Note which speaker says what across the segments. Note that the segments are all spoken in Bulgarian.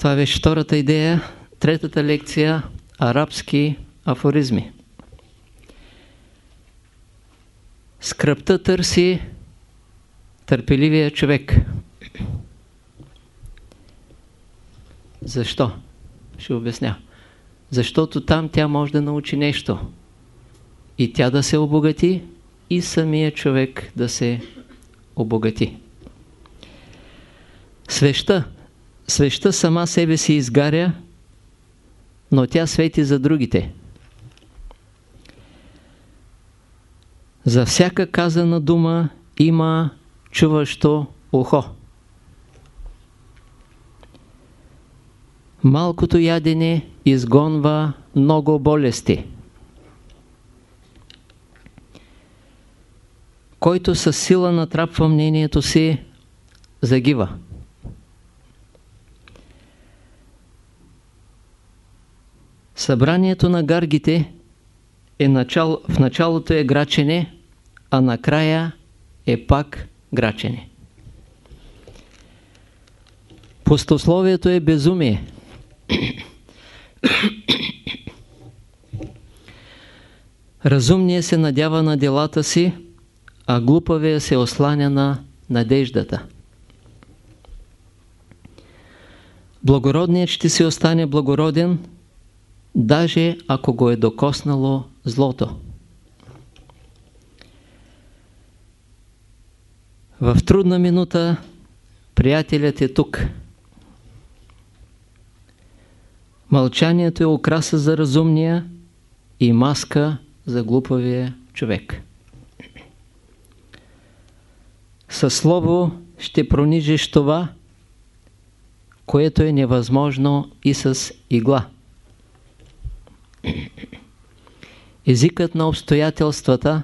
Speaker 1: Това беше втората идея. Третата лекция – арабски афоризми. Скръпта търси търпеливия човек. Защо? Ще обясня. Защото там тя може да научи нещо. И тя да се обогати, и самия човек да се обогати. Свеща. Свеща сама себе си изгаря, но тя свети за другите. За всяка казана дума има чуващо ухо. Малкото ядене изгонва много болести. Който със сила натрапва мнението си, загива. Събранието на гаргите е начало, в началото е грачене, а накрая е пак грачене. Пустословието е безумие. Разумният се надява на делата си, а глупавия се осланя на надеждата. Благородният ще си остане благороден, даже ако го е докоснало злото. В трудна минута приятелят е тук. Мълчанието е украса за разумния и маска за глупавия човек. Със слово ще пронижиш това, което е невъзможно и с игла. Езикът на обстоятелствата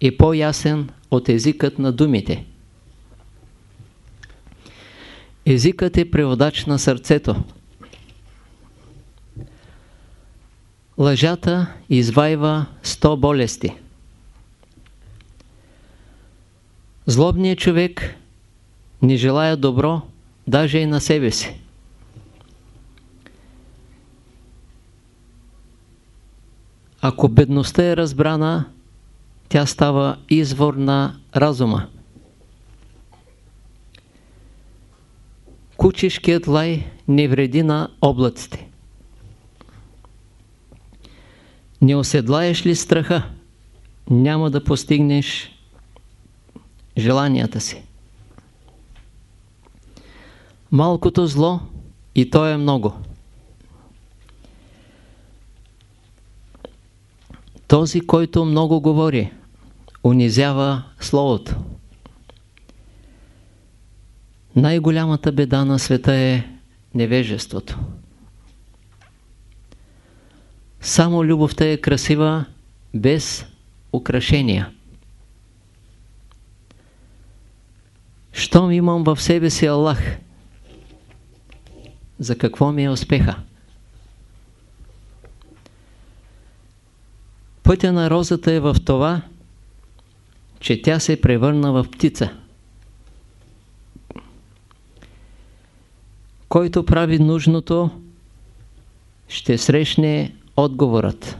Speaker 1: е по-ясен от езикът на думите. Езикът е преводач на сърцето. Лъжата извайва сто болести. Злобният човек не желая добро, даже и на себе си. Ако бедността е разбрана, тя става извор на разума. Кучешкият лай не вреди на облаците. Не оседлаеш ли страха, няма да постигнеш желанията си. Малкото зло и то е много. Този, който много говори, унизява Словото. Най-голямата беда на света е невежеството. Само любовта е красива без украшения. Щом имам в себе си Аллах, за какво ми е успеха? Пътя на розата е в това, че тя се превърна в птица. Който прави нужното, ще срещне отговорът.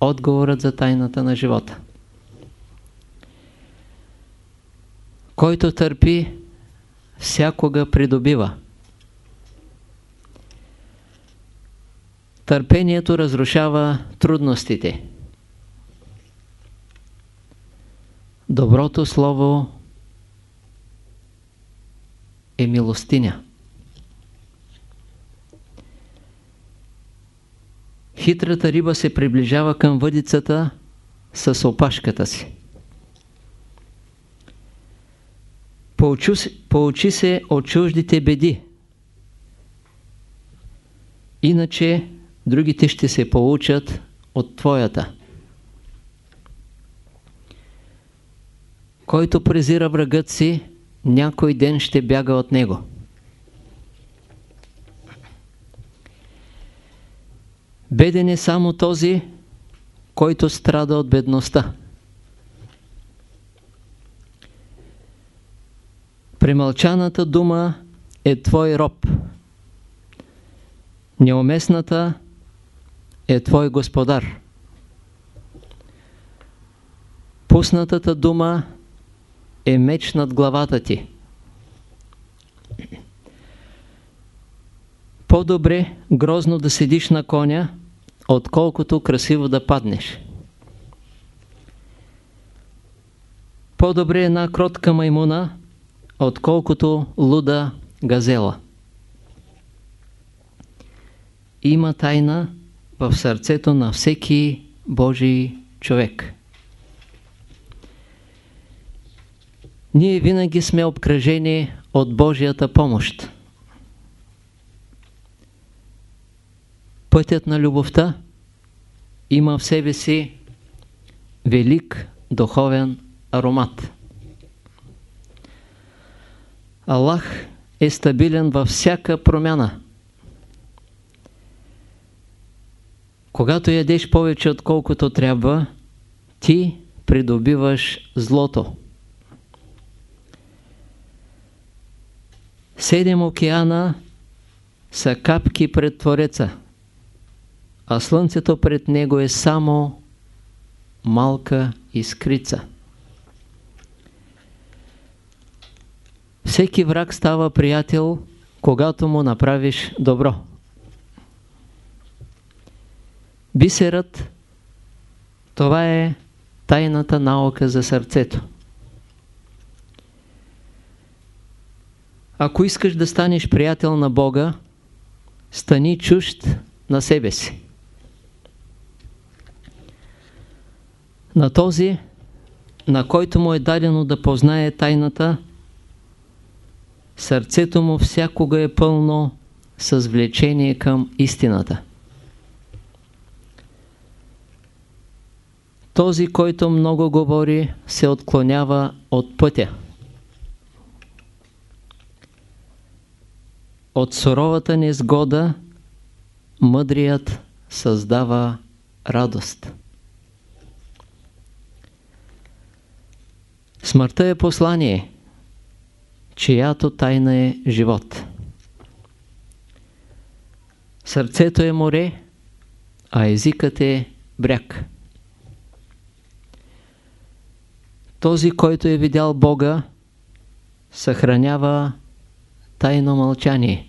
Speaker 1: Отговорът за тайната на живота. Който търпи, всякога придобива. Търпението разрушава трудностите. Доброто слово е милостиня. Хитрата риба се приближава към въдицата с опашката си. Поучи се от чуждите беди. Иначе другите ще се получат от твоята. Който презира врагът си, някой ден ще бяга от него. Беден е само този, който страда от бедността. Премълчаната дума е твой роб. Неуместната е твой господар. Пуснатата дума е меч над главата ти. По-добре грозно да седиш на коня, отколкото красиво да паднеш. По-добре една кротка маймуна, отколкото луда газела. Има тайна в сърцето на всеки Божий човек. Ние винаги сме обкръжени от Божията помощ. Пътят на любовта има в себе си велик духовен аромат. Аллах е стабилен във всяка промяна. Когато ядеш повече отколкото трябва, ти придобиваш злото. Седем океана са капки пред Твореца, а Слънцето пред него е само малка искрица. Всеки враг става приятел, когато му направиш добро. Бисерът, това е тайната наука за сърцето. Ако искаш да станеш приятел на Бога, стани чужд на себе си. На този, на който му е дадено да познае тайната, сърцето му всякога е пълно с влечение към истината. Този, който много говори, се отклонява от пътя. От суровата незгода мъдрият създава радост. Смъртта е послание, чиято тайна е живот. Сърцето е море, а езикът е бряг. Този, който е видял Бога, съхранява тайно мълчание.